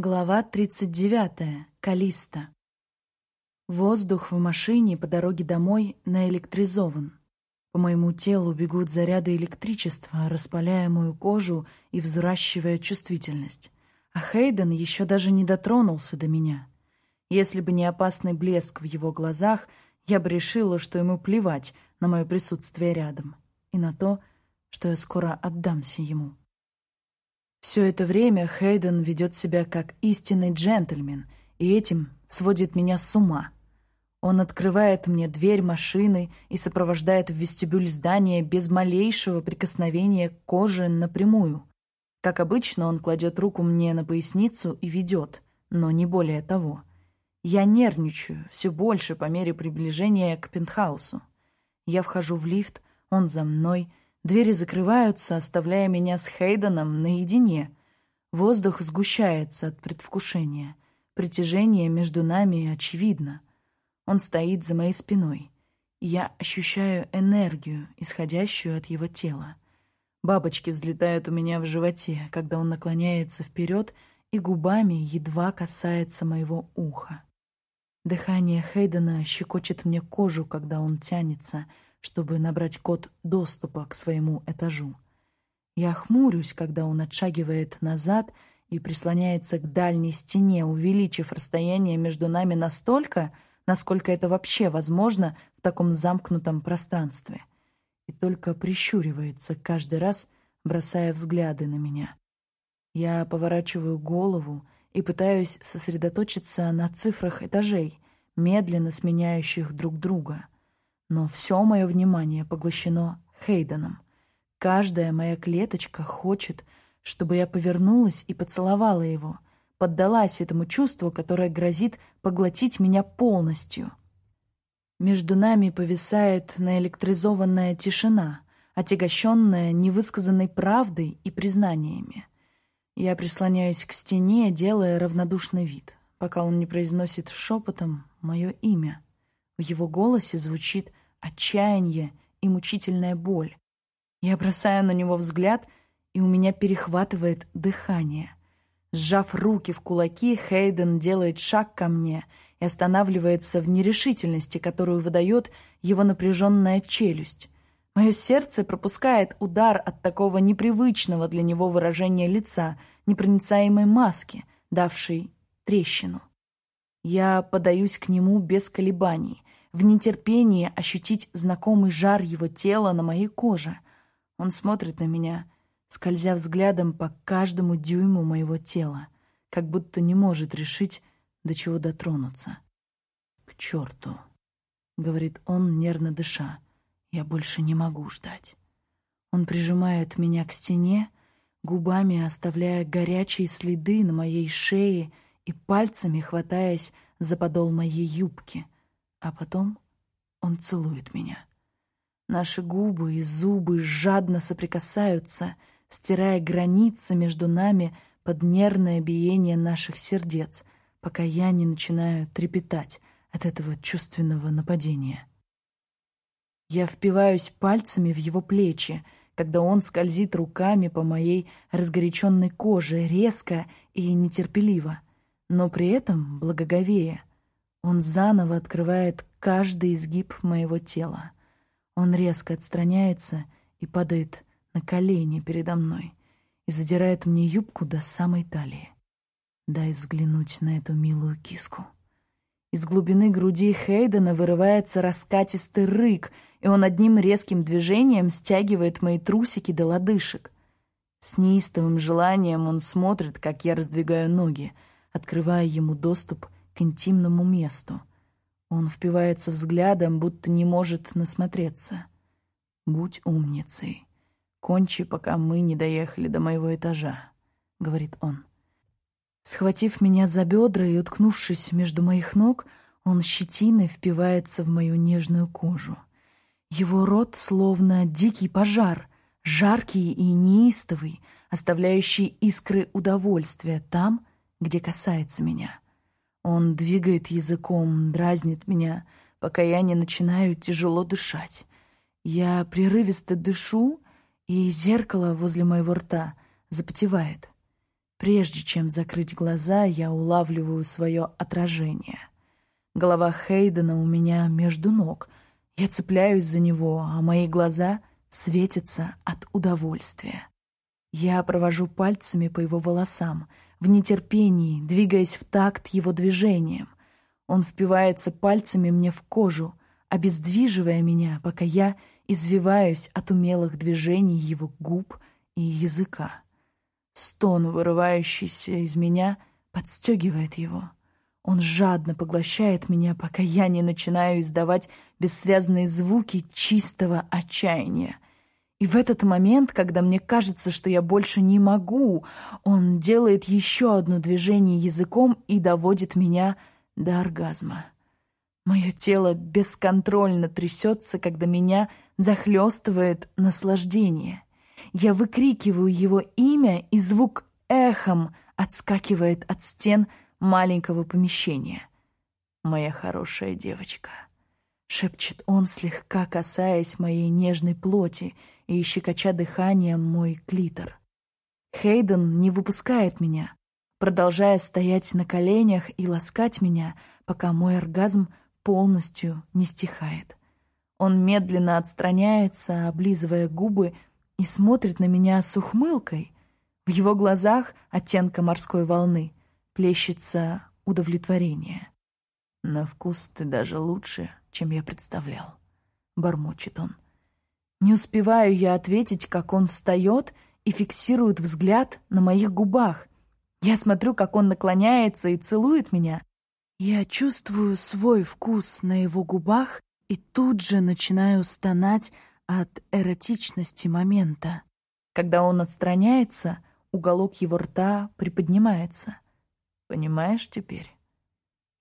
Глава 39. Калиста. Воздух в машине по дороге домой наэлектризован. По моему телу бегут заряды электричества, распаляя мою кожу и взращивая чувствительность. А Хейден еще даже не дотронулся до меня. Если бы не опасный блеск в его глазах, я бы решила, что ему плевать на мое присутствие рядом и на то, что я скоро отдамся ему. Все это время Хейден ведет себя как истинный джентльмен, и этим сводит меня с ума. Он открывает мне дверь машины и сопровождает в вестибюль здания без малейшего прикосновения к коже напрямую. Как обычно, он кладет руку мне на поясницу и ведет, но не более того. Я нервничаю все больше по мере приближения к пентхаусу. Я вхожу в лифт, он за мной — Двери закрываются, оставляя меня с Хейденом наедине. Воздух сгущается от предвкушения. Притяжение между нами очевидно. Он стоит за моей спиной. я ощущаю энергию, исходящую от его тела. Бабочки взлетают у меня в животе, когда он наклоняется вперед и губами едва касается моего уха. Дыхание Хейдена щекочет мне кожу, когда он тянется — чтобы набрать код доступа к своему этажу. Я хмурюсь, когда он отшагивает назад и прислоняется к дальней стене, увеличив расстояние между нами настолько, насколько это вообще возможно в таком замкнутом пространстве. И только прищуривается каждый раз, бросая взгляды на меня. Я поворачиваю голову и пытаюсь сосредоточиться на цифрах этажей, медленно сменяющих друг друга — но все мое внимание поглощено Хейденом. Каждая моя клеточка хочет, чтобы я повернулась и поцеловала его, поддалась этому чувству, которое грозит поглотить меня полностью. Между нами повисает наэлектризованная тишина, отягощенная невысказанной правдой и признаниями. Я прислоняюсь к стене, делая равнодушный вид, пока он не произносит шепотом мое имя. В его голосе звучит отчаяние и мучительная боль. Я бросаю на него взгляд, и у меня перехватывает дыхание. Сжав руки в кулаки, Хейден делает шаг ко мне и останавливается в нерешительности, которую выдает его напряженная челюсть. Мое сердце пропускает удар от такого непривычного для него выражения лица, непроницаемой маски, давшей трещину. Я подаюсь к нему без колебаний, в нетерпении ощутить знакомый жар его тела на моей коже. Он смотрит на меня, скользя взглядом по каждому дюйму моего тела, как будто не может решить, до чего дотронуться. «К черту!» — говорит он, нервно дыша. «Я больше не могу ждать». Он прижимает меня к стене, губами оставляя горячие следы на моей шее и пальцами хватаясь за подол моей юбки — а потом он целует меня. Наши губы и зубы жадно соприкасаются, стирая границы между нами под нервное биение наших сердец, пока я не начинаю трепетать от этого чувственного нападения. Я впиваюсь пальцами в его плечи, когда он скользит руками по моей разгоряченной коже резко и нетерпеливо, но при этом благоговея. Он заново открывает каждый изгиб моего тела. Он резко отстраняется и падает на колени передо мной и задирает мне юбку до самой талии. Дай взглянуть на эту милую киску. Из глубины груди Хейдена вырывается раскатистый рык, и он одним резким движением стягивает мои трусики до лодыжек. С неистовым желанием он смотрит, как я раздвигаю ноги, открывая ему доступ к интимному месту. Он впивается взглядом, будто не может насмотреться. «Будь умницей. Кончи, пока мы не доехали до моего этажа», — говорит он. Схватив меня за бедра и уткнувшись между моих ног, он щетиной впивается в мою нежную кожу. Его рот словно дикий пожар, жаркий и неистовый, оставляющий искры удовольствия там, где касается меня. Он двигает языком, дразнит меня, пока я не начинаю тяжело дышать. Я прерывисто дышу, и зеркало возле моего рта запотевает. Прежде чем закрыть глаза, я улавливаю свое отражение. Голова Хейдена у меня между ног. Я цепляюсь за него, а мои глаза светятся от удовольствия. Я провожу пальцами по его волосам, в нетерпении, двигаясь в такт его движением. Он впивается пальцами мне в кожу, обездвиживая меня, пока я извиваюсь от умелых движений его губ и языка. Стон, вырывающийся из меня, подстегивает его. Он жадно поглощает меня, пока я не начинаю издавать бессвязные звуки чистого отчаяния. И в этот момент, когда мне кажется, что я больше не могу, он делает еще одно движение языком и доводит меня до оргазма. Мое тело бесконтрольно трясется, когда меня захлестывает наслаждение — я выкрикиваю его имя, и звук эхом отскакивает от стен маленького помещения. «Моя хорошая девочка», — шепчет он, слегка касаясь моей нежной плоти и щекоча дыханием мой клитор. Хейден не выпускает меня, продолжая стоять на коленях и ласкать меня, пока мой оргазм полностью не стихает. Он медленно отстраняется, облизывая губы, и смотрит на меня с ухмылкой. В его глазах оттенка морской волны плещется удовлетворение. «На вкус ты даже лучше, чем я представлял», — бормочет он. Не успеваю я ответить, как он встает и фиксирует взгляд на моих губах. Я смотрю, как он наклоняется и целует меня. Я чувствую свой вкус на его губах и тут же начинаю стонать от эротичности момента. Когда он отстраняется, уголок его рта приподнимается. Понимаешь теперь?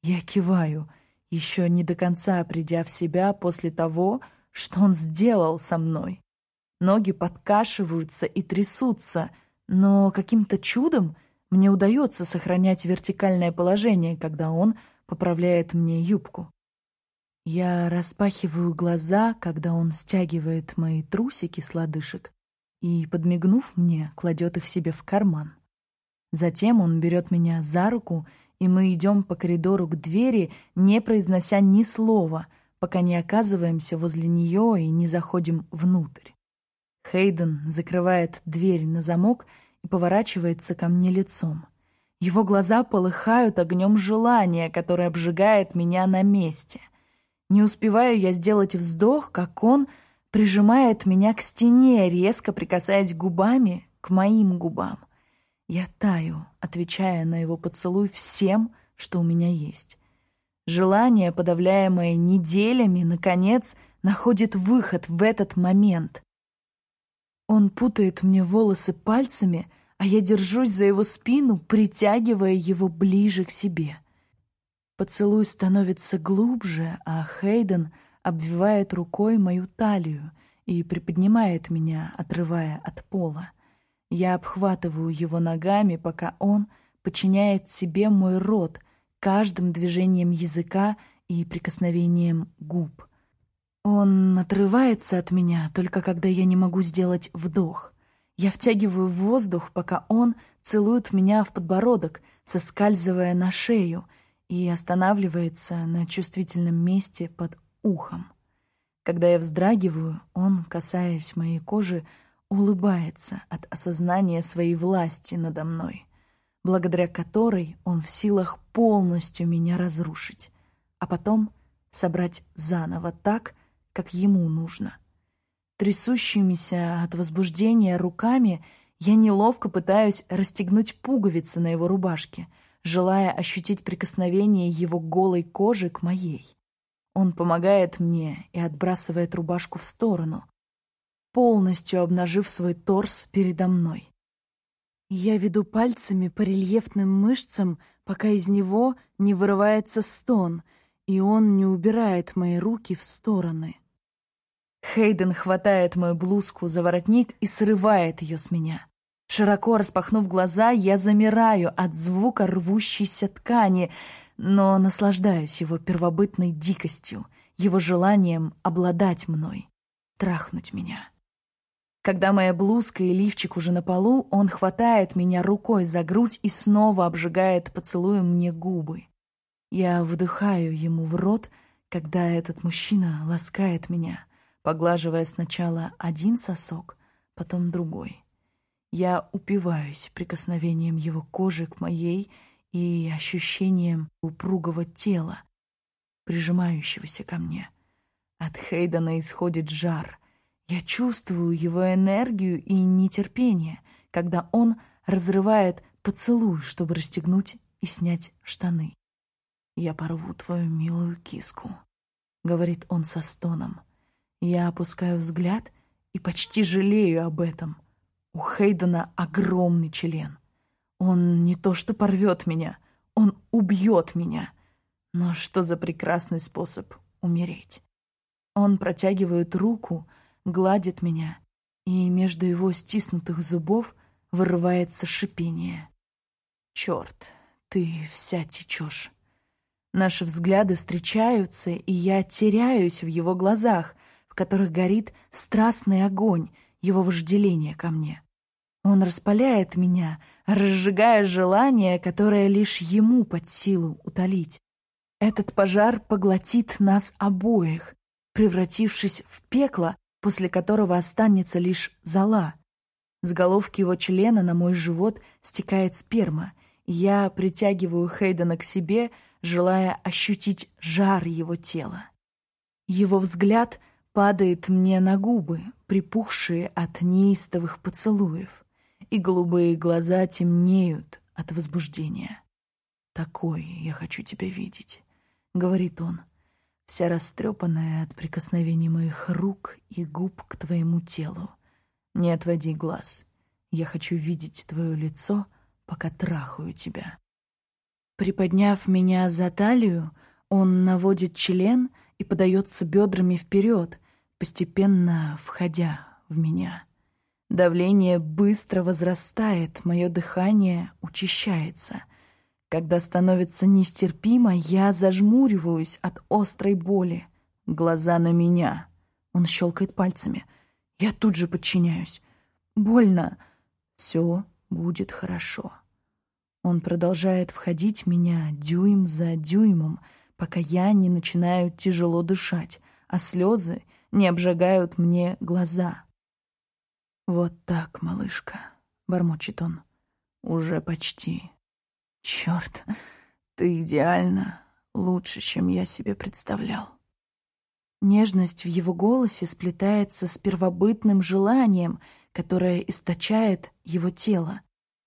Я киваю, еще не до конца придя в себя после того, что он сделал со мной. Ноги подкашиваются и трясутся, но каким-то чудом мне удается сохранять вертикальное положение, когда он поправляет мне юбку. Я распахиваю глаза, когда он стягивает мои трусики с лодыжек и, подмигнув мне, кладет их себе в карман. Затем он берет меня за руку, и мы идем по коридору к двери, не произнося ни слова, пока не оказываемся возле нее и не заходим внутрь. Хейден закрывает дверь на замок и поворачивается ко мне лицом. Его глаза полыхают огнем желания, которое обжигает меня на месте — не успеваю я сделать вздох, как он прижимает меня к стене, резко прикасаясь губами к моим губам. Я таю, отвечая на его поцелуй всем, что у меня есть. Желание, подавляемое неделями, наконец, находит выход в этот момент. Он путает мне волосы пальцами, а я держусь за его спину, притягивая его ближе к себе. Поцелуй становится глубже, а Хейден обвивает рукой мою талию и приподнимает меня, отрывая от пола. Я обхватываю его ногами, пока он подчиняет себе мой рот каждым движением языка и прикосновением губ. Он отрывается от меня, только когда я не могу сделать вдох. Я втягиваю воздух, пока он целует меня в подбородок, соскальзывая на шею — и останавливается на чувствительном месте под ухом. Когда я вздрагиваю, он, касаясь моей кожи, улыбается от осознания своей власти надо мной, благодаря которой он в силах полностью меня разрушить, а потом собрать заново так, как ему нужно. Трясущимися от возбуждения руками я неловко пытаюсь расстегнуть пуговицы на его рубашке — желая ощутить прикосновение его голой кожи к моей. Он помогает мне и отбрасывает рубашку в сторону, полностью обнажив свой торс передо мной. Я веду пальцами по рельефным мышцам, пока из него не вырывается стон, и он не убирает мои руки в стороны. Хейден хватает мою блузку за воротник и срывает ее с меня. Широко распахнув глаза, я замираю от звука рвущейся ткани, но наслаждаюсь его первобытной дикостью, его желанием обладать мной, трахнуть меня. Когда моя блузка и лифчик уже на полу, он хватает меня рукой за грудь и снова обжигает поцелуем мне губы. Я вдыхаю ему в рот, когда этот мужчина ласкает меня, поглаживая сначала один сосок, потом другой. Я упиваюсь прикосновением его кожи к моей и ощущением упругого тела, прижимающегося ко мне. От Хейдена исходит жар. Я чувствую его энергию и нетерпение, когда он разрывает поцелуй, чтобы расстегнуть и снять штаны. «Я порву твою милую киску», — говорит он со стоном. Я опускаю взгляд и почти жалею об этом. У Хейдена огромный член. Он не то что порвет меня, он убьет меня. Но что за прекрасный способ умереть? Он протягивает руку, гладит меня, и между его стиснутых зубов вырывается шипение. «Черт, ты вся течешь». Наши взгляды встречаются, и я теряюсь в его глазах, в которых горит страстный огонь его вожделения ко мне. Он распаляет меня, разжигая желание, которое лишь ему под силу утолить. Этот пожар поглотит нас обоих, превратившись в пекло, после которого останется лишь зола. С головки его члена на мой живот стекает сперма, и я притягиваю Хейдена к себе, желая ощутить жар его тела. Его взгляд падает мне на губы, припухшие от неистовых поцелуев, и голубые глаза темнеют от возбуждения. «Такой я хочу тебя видеть», — говорит он вся растрепанная от прикосновений моих рук и губ к твоему телу. Не отводи глаз. Я хочу видеть твое лицо, пока трахаю тебя. Приподняв меня за талию, он наводит член и подается бедрами вперед, постепенно входя в меня. Давление быстро возрастает, мое дыхание учащается — когда становится нестерпимо, я зажмуриваюсь от острой боли. Глаза на меня. Он щелкает пальцами. Я тут же подчиняюсь. Больно. Все будет хорошо. Он продолжает входить в меня дюйм за дюймом, пока я не начинаю тяжело дышать, а слезы не обжигают мне глаза. «Вот так, малышка», — бормочет он. «Уже почти». Черт, ты идеально лучше, чем я себе представлял. Нежность в его голосе сплетается с первобытным желанием, которое источает его тело.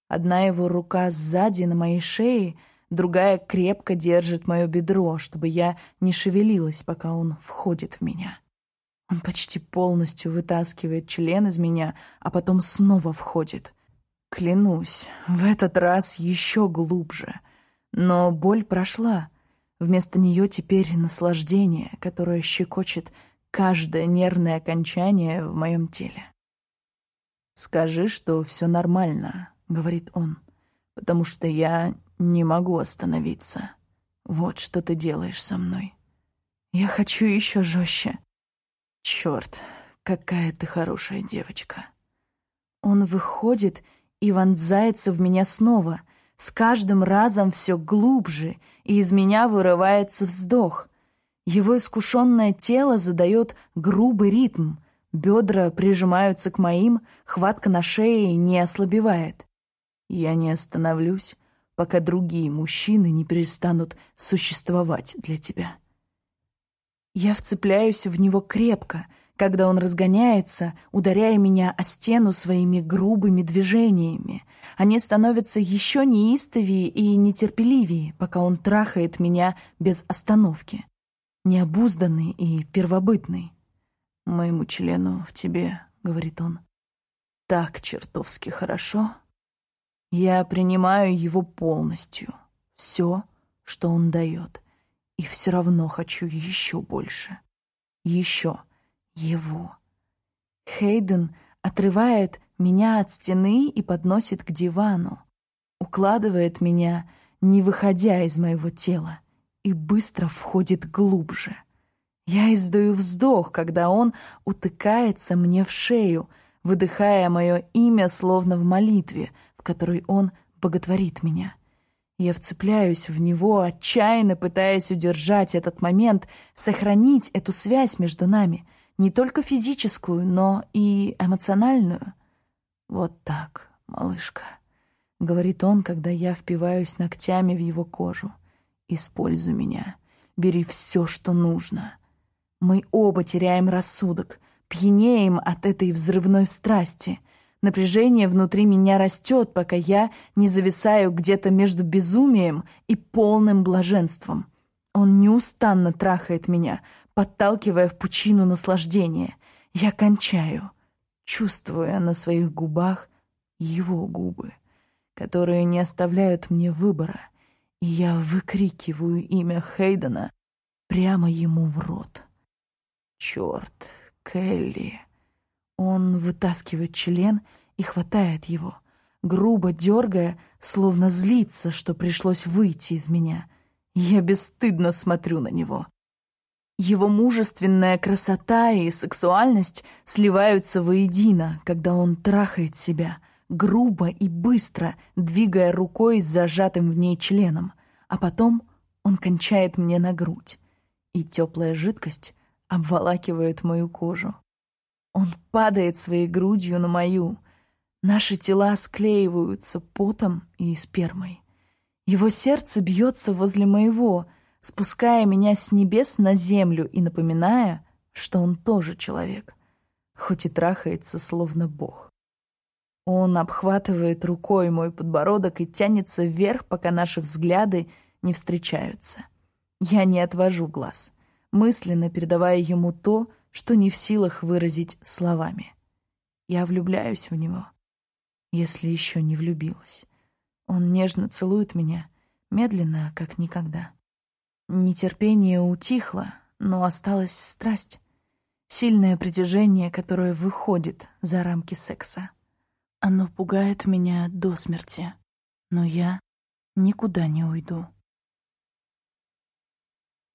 Одна его рука сзади на моей шее, другая крепко держит мое бедро, чтобы я не шевелилась, пока он входит в меня. Он почти полностью вытаскивает член из меня, а потом снова входит. Клянусь, в этот раз еще глубже. Но боль прошла. Вместо нее теперь наслаждение, которое щекочет каждое нервное окончание в моем теле. «Скажи, что все нормально», — говорит он, «потому что я не могу остановиться. Вот что ты делаешь со мной. Я хочу еще жестче. Черт, какая ты хорошая девочка». Он выходит и вонзается в меня снова, с каждым разом все глубже, и из меня вырывается вздох. Его искушенное тело задает грубый ритм, бедра прижимаются к моим, хватка на шее не ослабевает. Я не остановлюсь, пока другие мужчины не перестанут существовать для тебя. Я вцепляюсь в него крепко — когда он разгоняется, ударяя меня о стену своими грубыми движениями. Они становятся еще неистовее и нетерпеливее, пока он трахает меня без остановки. Необузданный и первобытный. «Моему члену в тебе», — говорит он, — «так чертовски хорошо». Я принимаю его полностью, все, что он дает, и все равно хочу еще больше. Еще его. Хейден отрывает меня от стены и подносит к дивану, укладывает меня, не выходя из моего тела, и быстро входит глубже. Я издаю вздох, когда он утыкается мне в шею, выдыхая мое имя словно в молитве, в которой он боготворит меня. Я вцепляюсь в него, отчаянно пытаясь удержать этот момент, сохранить эту связь между нами, не только физическую, но и эмоциональную. «Вот так, малышка», — говорит он, когда я впиваюсь ногтями в его кожу. «Используй меня. Бери все, что нужно». Мы оба теряем рассудок, пьянеем от этой взрывной страсти — Напряжение внутри меня растет, пока я не зависаю где-то между безумием и полным блаженством. Он неустанно трахает меня, подталкивая в пучину наслаждения. Я кончаю, чувствуя на своих губах его губы, которые не оставляют мне выбора, и я выкрикиваю имя Хейдена прямо ему в рот. «Черт, Келли!» Он вытаскивает член и хватает его, грубо дергая, словно злится, что пришлось выйти из меня. Я бесстыдно смотрю на него. Его мужественная красота и сексуальность сливаются воедино, когда он трахает себя, грубо и быстро, двигая рукой с зажатым в ней членом, а потом он кончает мне на грудь, и теплая жидкость обволакивает мою кожу. Он падает своей грудью на мою. Наши тела склеиваются потом и спермой. Его сердце бьется возле моего, спуская меня с небес на землю и напоминая, что он тоже человек, хоть и трахается словно бог. Он обхватывает рукой мой подбородок и тянется вверх, пока наши взгляды не встречаются. Я не отвожу глаз, мысленно передавая ему то, что не в силах выразить словами. Я влюбляюсь в него, если еще не влюбилась. Он нежно целует меня, медленно, как никогда. Нетерпение утихло, но осталась страсть. Сильное притяжение, которое выходит за рамки секса. Оно пугает меня до смерти, но я никуда не уйду.